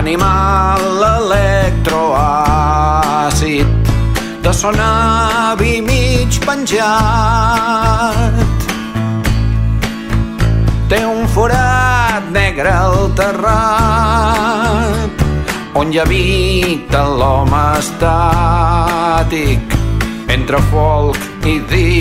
animal electroàcid de son avi mig penjat. Té un forat negre al terrat on hi habita l'home estàtic entre folk i dia